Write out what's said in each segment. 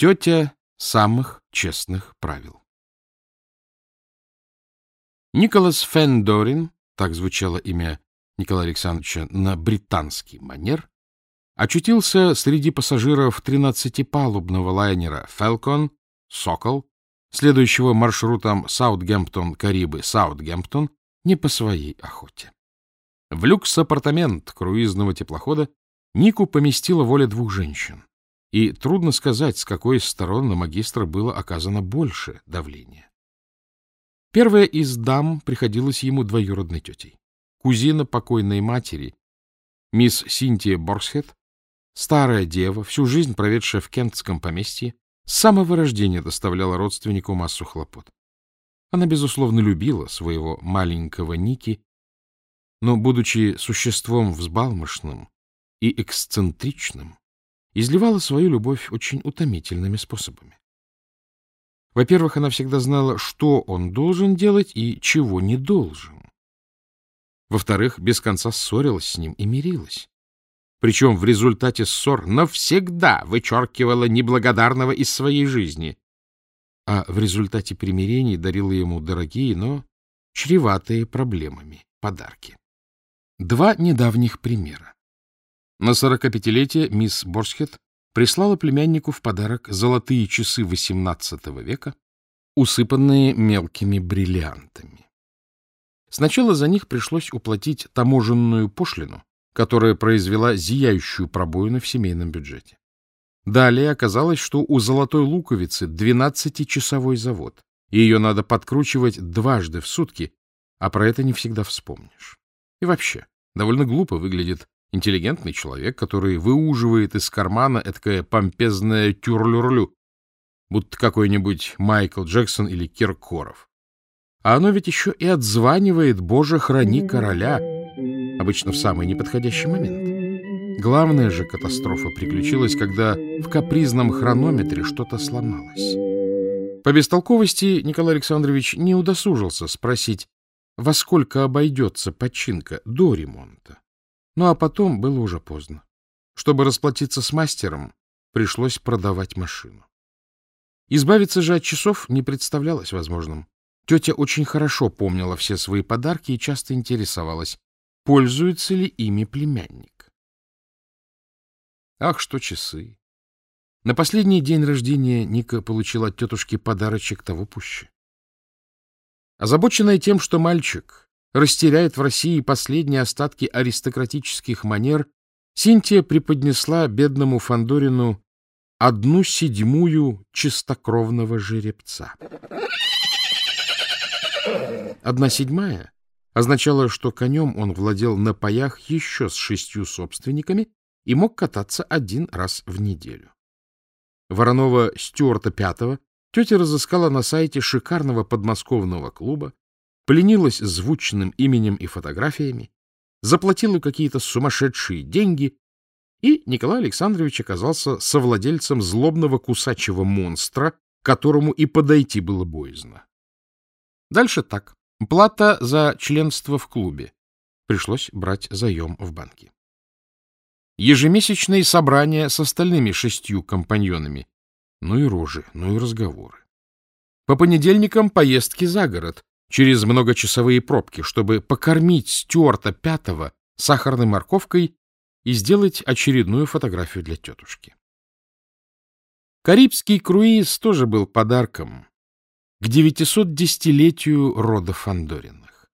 Тетя самых честных правил. Николас Фендорин, так звучало имя Николая Александровича на британский манер, очутился среди пассажиров 13-палубного лайнера «Фелкон» «Сокол», следующего маршрутом Саутгемптон-Карибы-Саутгемптон, не по своей охоте. В люкс-апартамент круизного теплохода Нику поместила воля двух женщин, и трудно сказать, с какой стороны на магистра было оказано больше давления. Первая из дам приходилась ему двоюродной тетей. Кузина покойной матери, мисс Синтия Борсхет, старая дева, всю жизнь проведшая в кентском поместье, с самого рождения доставляла родственнику массу хлопот. Она, безусловно, любила своего маленького Ники, но, будучи существом взбалмошным и эксцентричным, изливала свою любовь очень утомительными способами. Во-первых, она всегда знала, что он должен делать и чего не должен. Во-вторых, без конца ссорилась с ним и мирилась. Причем в результате ссор навсегда вычеркивала неблагодарного из своей жизни, а в результате примирений дарила ему дорогие, но чреватые проблемами подарки. Два недавних примера. На 45-летие мисс Борсхет прислала племяннику в подарок золотые часы XVIII века, усыпанные мелкими бриллиантами. Сначала за них пришлось уплатить таможенную пошлину, которая произвела зияющую пробоину в семейном бюджете. Далее оказалось, что у золотой луковицы 12-часовой завод, и ее надо подкручивать дважды в сутки, а про это не всегда вспомнишь. И вообще, довольно глупо выглядит интеллигентный человек, который выуживает из кармана эткое помпезное тюрлюрлю, будто какой-нибудь Майкл Джексон или Киркоров. А оно ведь еще и отзванивает «Боже, храни короля», обычно в самый неподходящий момент. Главная же катастрофа приключилась, когда в капризном хронометре что-то сломалось. По бестолковости Николай Александрович не удосужился спросить, во сколько обойдется починка до ремонта. Ну а потом было уже поздно. Чтобы расплатиться с мастером, пришлось продавать машину. Избавиться же от часов не представлялось возможным. Тетя очень хорошо помнила все свои подарки и часто интересовалась, пользуется ли ими племянник. Ах, что часы! На последний день рождения Ника получила от тетушки подарочек того пуще. Озабоченная тем, что мальчик растеряет в России последние остатки аристократических манер, Синтия преподнесла бедному Фандорину одну седьмую чистокровного жеребца. Одна седьмая означала, что конем он владел на паях еще с шестью собственниками и мог кататься один раз в неделю. Воронова Стюарта Пятого Тетя разыскала на сайте шикарного подмосковного клуба, пленилась звучным именем и фотографиями, заплатила какие-то сумасшедшие деньги, и Николай Александрович оказался совладельцем злобного кусачего монстра, которому и подойти было боязно. Дальше так. Плата за членство в клубе. Пришлось брать заем в банке. Ежемесячные собрания с остальными шестью компаньонами. Ну и рожи, ну и разговоры. По понедельникам поездки за город, через многочасовые пробки, чтобы покормить Стюарта Пятого сахарной морковкой и сделать очередную фотографию для тетушки. Карибский круиз тоже был подарком к 910-летию рода Фандориных.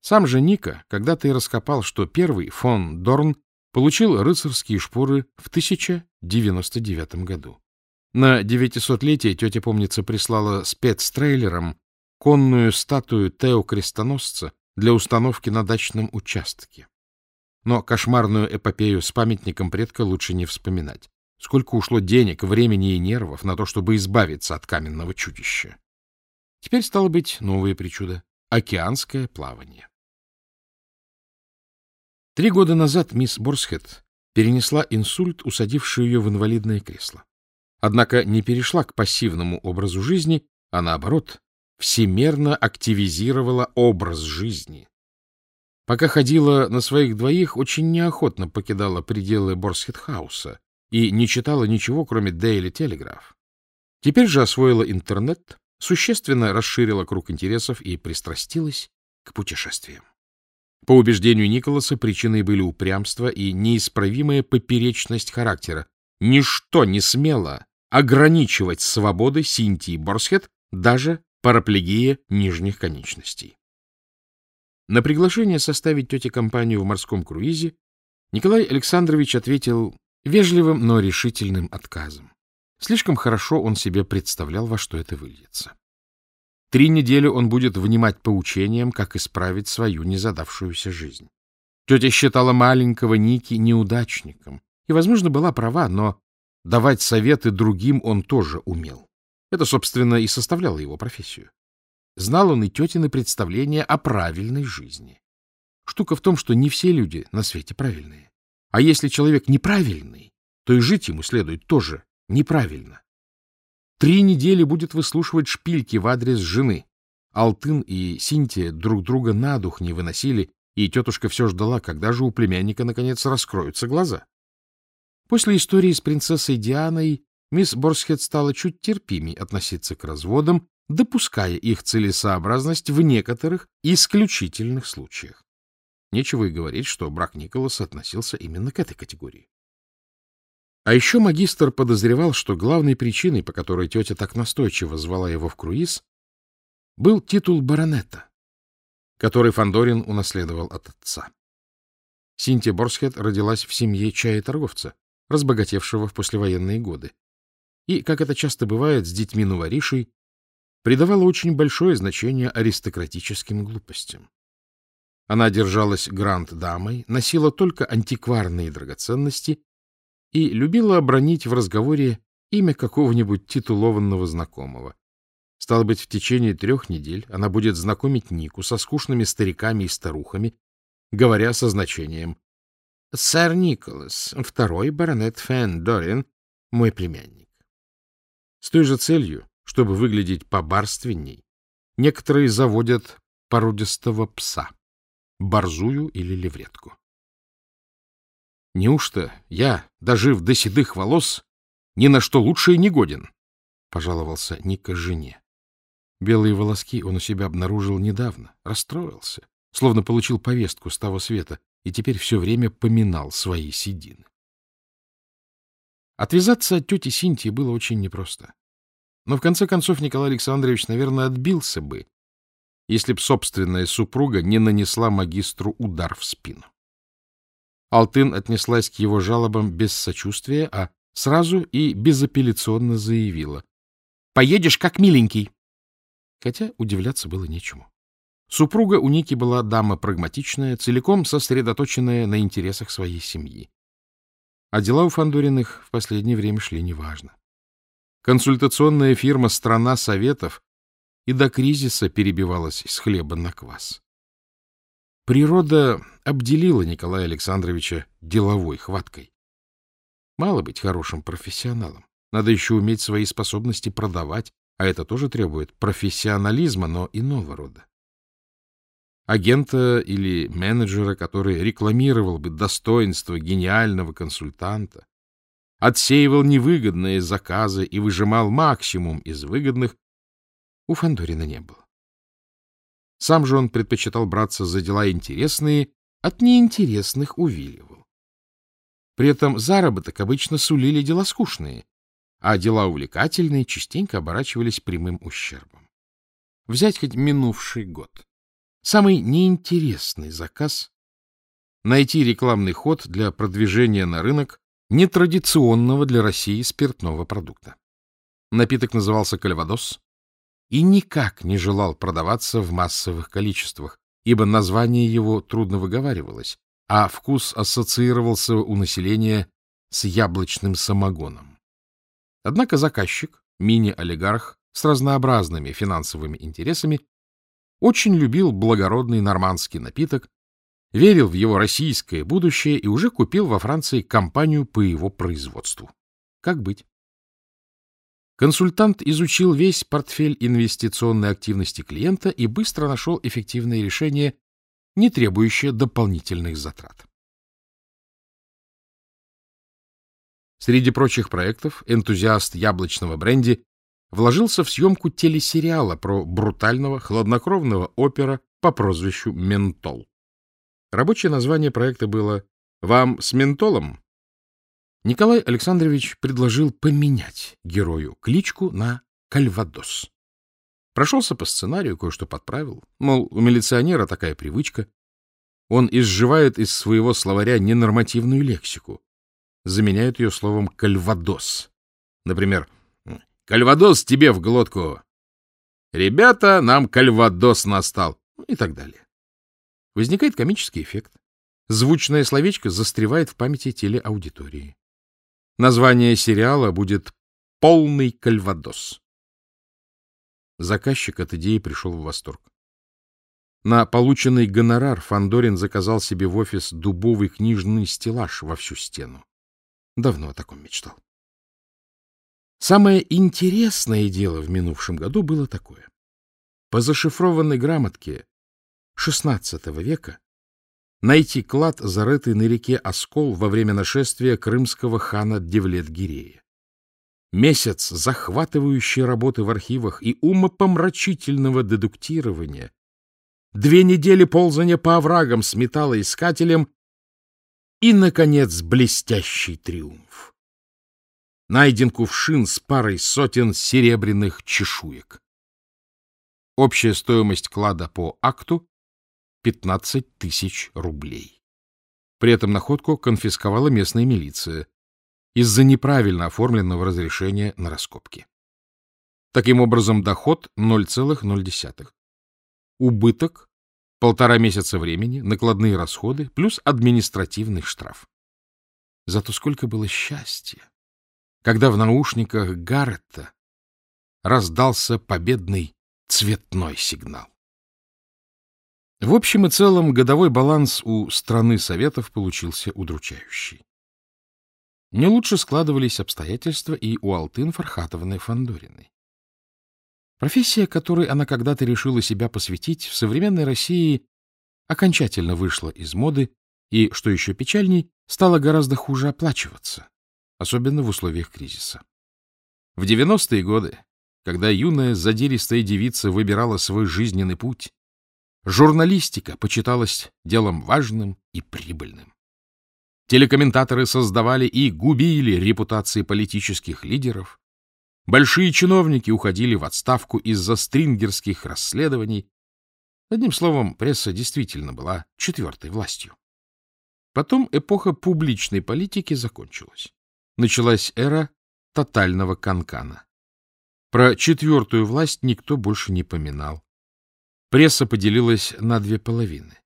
Сам же Ника когда-то и раскопал, что первый фон Дорн получил рыцарские шпоры в 1099 году. На девятисотлетие тетя, помнится, прислала спецтрейлером конную статую Тео Крестоносца для установки на дачном участке. Но кошмарную эпопею с памятником предка лучше не вспоминать. Сколько ушло денег, времени и нервов на то, чтобы избавиться от каменного чудища. Теперь стало быть новое причудо — океанское плавание. Три года назад мисс Борсхед перенесла инсульт, усадивший ее в инвалидное кресло. Однако не перешла к пассивному образу жизни, а наоборот, всемерно активизировала образ жизни. Пока ходила на своих двоих, очень неохотно покидала пределы Борсхетхауса и не читала ничего, кроме Daily Telegraph. Теперь же освоила интернет, существенно расширила круг интересов и пристрастилась к путешествиям. По убеждению Николаса, причиной были упрямство и неисправимая поперечность характера. Ничто не смело ограничивать свободы Синтии Борсхет, даже параплегия нижних конечностей. На приглашение составить тете компанию в морском круизе Николай Александрович ответил вежливым, но решительным отказом. Слишком хорошо он себе представлял, во что это выльется. Три недели он будет внимать поучениям, как исправить свою незадавшуюся жизнь. Тетя считала маленького Ники неудачником, и, возможно, была права, но давать советы другим он тоже умел. Это, собственно, и составляло его профессию. Знал он и тетины представления о правильной жизни. Штука в том, что не все люди на свете правильные. А если человек неправильный, то и жить ему следует тоже неправильно. Три недели будет выслушивать шпильки в адрес жены. Алтын и Синтия друг друга на дух не выносили, и тетушка все ждала, когда же у племянника наконец раскроются глаза. После истории с принцессой Дианой мисс Борсхед стала чуть терпимей относиться к разводам, допуская их целесообразность в некоторых исключительных случаях. Нечего и говорить, что брак Николаса относился именно к этой категории. А еще магистр подозревал, что главной причиной, по которой тетя так настойчиво звала его в круиз, был титул баронета, который Фандорин унаследовал от отца. Синтия Борсхед родилась в семье чая-торговца, разбогатевшего в послевоенные годы. И, как это часто бывает с детьми новоришей, придавала очень большое значение аристократическим глупостям. Она держалась гранд-дамой, носила только антикварные драгоценности и любила обронить в разговоре имя какого-нибудь титулованного знакомого. Стало быть, в течение трех недель она будет знакомить Нику со скучными стариками и старухами, говоря со значением «Сэр Николас, второй баронет Фен Дорин, мой племянник». С той же целью, чтобы выглядеть побарственней, некоторые заводят породистого пса, борзую или левретку. Неужто я, дожив до седых волос, ни на что лучше не годен? — пожаловался Ника жене. Белые волоски он у себя обнаружил недавно, расстроился, словно получил повестку с того света, и теперь все время поминал свои седины. Отвязаться от тети Синтии было очень непросто. Но в конце концов Николай Александрович, наверное, отбился бы, если б собственная супруга не нанесла магистру удар в спину. Алтын отнеслась к его жалобам без сочувствия, а сразу и безапелляционно заявила. — Поедешь как миленький. Хотя удивляться было нечему. Супруга у Ники была дама прагматичная, целиком сосредоточенная на интересах своей семьи. А дела у Фандориных в последнее время шли неважно. Консультационная фирма «Страна Советов» и до кризиса перебивалась с хлеба на квас. Природа обделила Николая Александровича деловой хваткой. Мало быть хорошим профессионалом. Надо еще уметь свои способности продавать, а это тоже требует профессионализма, но иного рода. Агента или менеджера, который рекламировал бы достоинство гениального консультанта, отсеивал невыгодные заказы и выжимал максимум из выгодных, у Фандорина не было. Сам же он предпочитал браться за дела интересные, от неинтересных увиливал. При этом заработок обычно сулили дела скучные, а дела увлекательные частенько оборачивались прямым ущербом. Взять хоть минувший год. Самый неинтересный заказ — найти рекламный ход для продвижения на рынок нетрадиционного для России спиртного продукта. Напиток назывался «Кальвадос», и никак не желал продаваться в массовых количествах, ибо название его трудно выговаривалось, а вкус ассоциировался у населения с яблочным самогоном. Однако заказчик, мини-олигарх с разнообразными финансовыми интересами, очень любил благородный нормандский напиток, верил в его российское будущее и уже купил во Франции компанию по его производству. Как быть? Консультант изучил весь портфель инвестиционной активности клиента и быстро нашел эффективное решение, не требующее дополнительных затрат. Среди прочих проектов энтузиаст яблочного бренди вложился в съемку телесериала про брутального, хладнокровного опера по прозвищу «Ментол». Рабочее название проекта было «Вам с ментолом?» Николай Александрович предложил поменять герою кличку на Кальвадос. Прошелся по сценарию, кое-что подправил. Мол, у милиционера такая привычка. Он изживает из своего словаря ненормативную лексику. Заменяет ее словом «кальвадос». Например, «Кальвадос тебе в глотку!» «Ребята, нам кальвадос настал!» ну и так далее. Возникает комический эффект. Звучное словечко застревает в памяти телеаудитории. Название сериала будет «Полный кальвадос». Заказчик от идеи пришел в восторг. На полученный гонорар Фандорин заказал себе в офис дубовый книжный стеллаж во всю стену. Давно о таком мечтал. Самое интересное дело в минувшем году было такое. По зашифрованной грамотке XVI века найти клад, зарытый на реке Оскол во время нашествия крымского хана Девлет-Гирея. Месяц захватывающей работы в архивах и умопомрачительного дедуктирования, две недели ползания по оврагам с металлоискателем и, наконец, блестящий триумф. Найден кувшин с парой сотен серебряных чешуек. Общая стоимость клада по акту 15 тысяч рублей. При этом находку конфисковала местная милиция из-за неправильно оформленного разрешения на раскопки. Таким образом, доход 0,0. Убыток — полтора месяца времени, накладные расходы плюс административный штраф. Зато сколько было счастья, когда в наушниках Гарретта раздался победный цветной сигнал. В общем и целом, годовой баланс у страны Советов получился удручающий. Не лучше складывались обстоятельства и у Алтын Фархатовны Фандориной. Профессия, которой она когда-то решила себя посвятить, в современной России окончательно вышла из моды и, что еще печальней, стала гораздо хуже оплачиваться, особенно в условиях кризиса. В 90-е годы, когда юная задиристая девица выбирала свой жизненный путь, Журналистика почиталась делом важным и прибыльным. Телекомментаторы создавали и губили репутации политических лидеров. Большие чиновники уходили в отставку из-за стрингерских расследований. Одним словом, пресса действительно была четвертой властью. Потом эпоха публичной политики закончилась. Началась эра тотального канкана. Про четвертую власть никто больше не поминал. Пресса поделилась на две половины.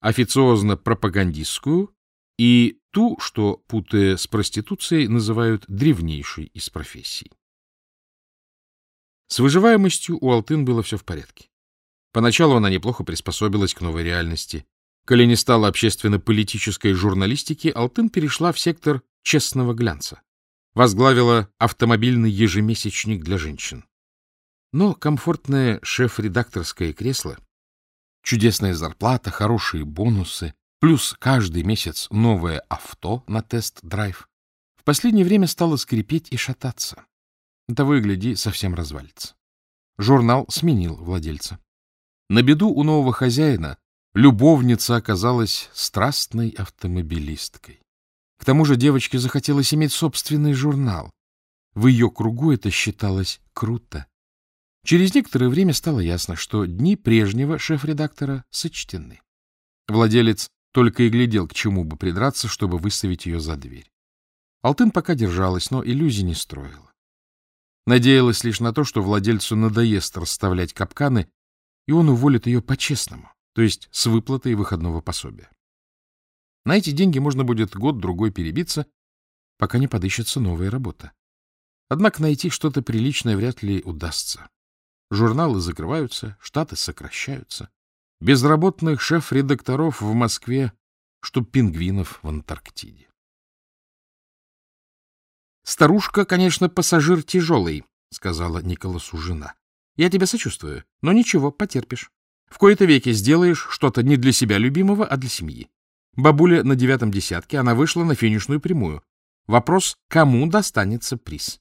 Официозно-пропагандистскую и ту, что, путая с проституцией, называют древнейшей из профессий. С выживаемостью у Алтын было все в порядке. Поначалу она неплохо приспособилась к новой реальности. Коли не стала общественно-политической журналистики, Алтын перешла в сектор честного глянца. Возглавила автомобильный ежемесячник для женщин. Но комфортное шеф-редакторское кресло, чудесная зарплата, хорошие бонусы, плюс каждый месяц новое авто на тест-драйв, в последнее время стало скрипеть и шататься. Того и гляди, совсем развалится. Журнал сменил владельца. На беду у нового хозяина любовница оказалась страстной автомобилисткой. К тому же девочке захотелось иметь собственный журнал. В ее кругу это считалось круто. Через некоторое время стало ясно, что дни прежнего шеф-редактора сочтены. Владелец только и глядел, к чему бы придраться, чтобы выставить ее за дверь. Алтын пока держалась, но иллюзий не строила. Надеялась лишь на то, что владельцу надоест расставлять капканы, и он уволит ее по-честному, то есть с выплатой выходного пособия. На эти деньги можно будет год-другой перебиться, пока не подыщется новая работа. Однако найти что-то приличное вряд ли удастся. Журналы закрываются, штаты сокращаются. Безработных шеф-редакторов в Москве, что пингвинов в Антарктиде. «Старушка, конечно, пассажир тяжелый», — сказала Николасу жена. «Я тебя сочувствую, но ничего, потерпишь. В кои-то веки сделаешь что-то не для себя любимого, а для семьи. Бабуля на девятом десятке, она вышла на финишную прямую. Вопрос, кому достанется приз?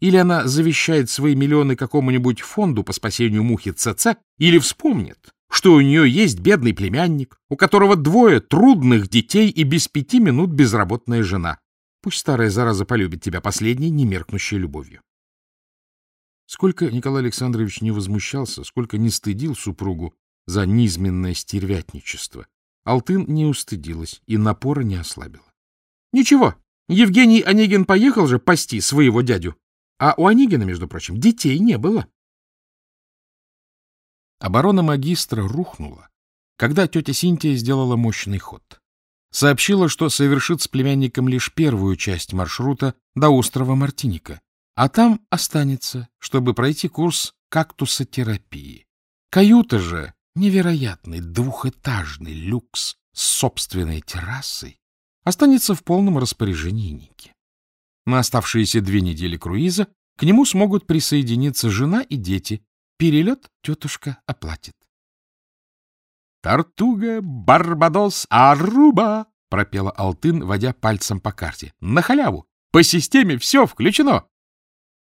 Или она завещает свои миллионы какому-нибудь фонду по спасению мухи ЦЦ, или вспомнит, что у нее есть бедный племянник, у которого двое трудных детей и без пяти минут безработная жена. Пусть старая зараза полюбит тебя последней, немеркнущей любовью. Сколько Николай Александрович не возмущался, сколько не стыдил супругу за низменное стервятничество, Алтын не устыдилась и напора не ослабила. Ничего, Евгений Онегин поехал же пасти своего дядю, а у Онегина, между прочим, детей не было. Оборона магистра рухнула, когда тетя Синтия сделала мощный ход. Сообщила, что совершит с племянником лишь первую часть маршрута до острова Мартиника, а там останется, чтобы пройти курс кактусотерапии. Каюта же, невероятный двухэтажный люкс с собственной террасой, останется в полном распоряжении Ники. На оставшиеся две недели круиза к нему смогут присоединиться жена и дети, Перелет тетушка оплатит. «Тартуга, Барбадос, Аруба!» — пропела Алтын, водя пальцем по карте. «На халяву! По системе все включено!»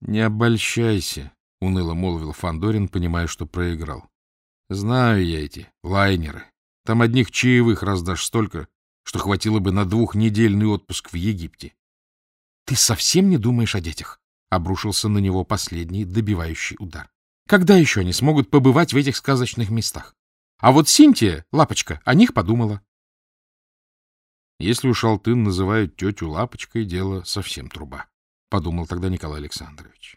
«Не обольщайся», — уныло молвил Фандорин, понимая, что проиграл. «Знаю я эти лайнеры. Там одних чаевых раздашь столько, что хватило бы на двухнедельный отпуск в Египте». «Ты совсем не думаешь о детях?» — обрушился на него последний добивающий удар. Когда еще они смогут побывать в этих сказочных местах? А вот Синтия, лапочка, о них подумала. Если уж Алтын называют тетю лапочкой, дело совсем труба, — подумал тогда Николай Александрович.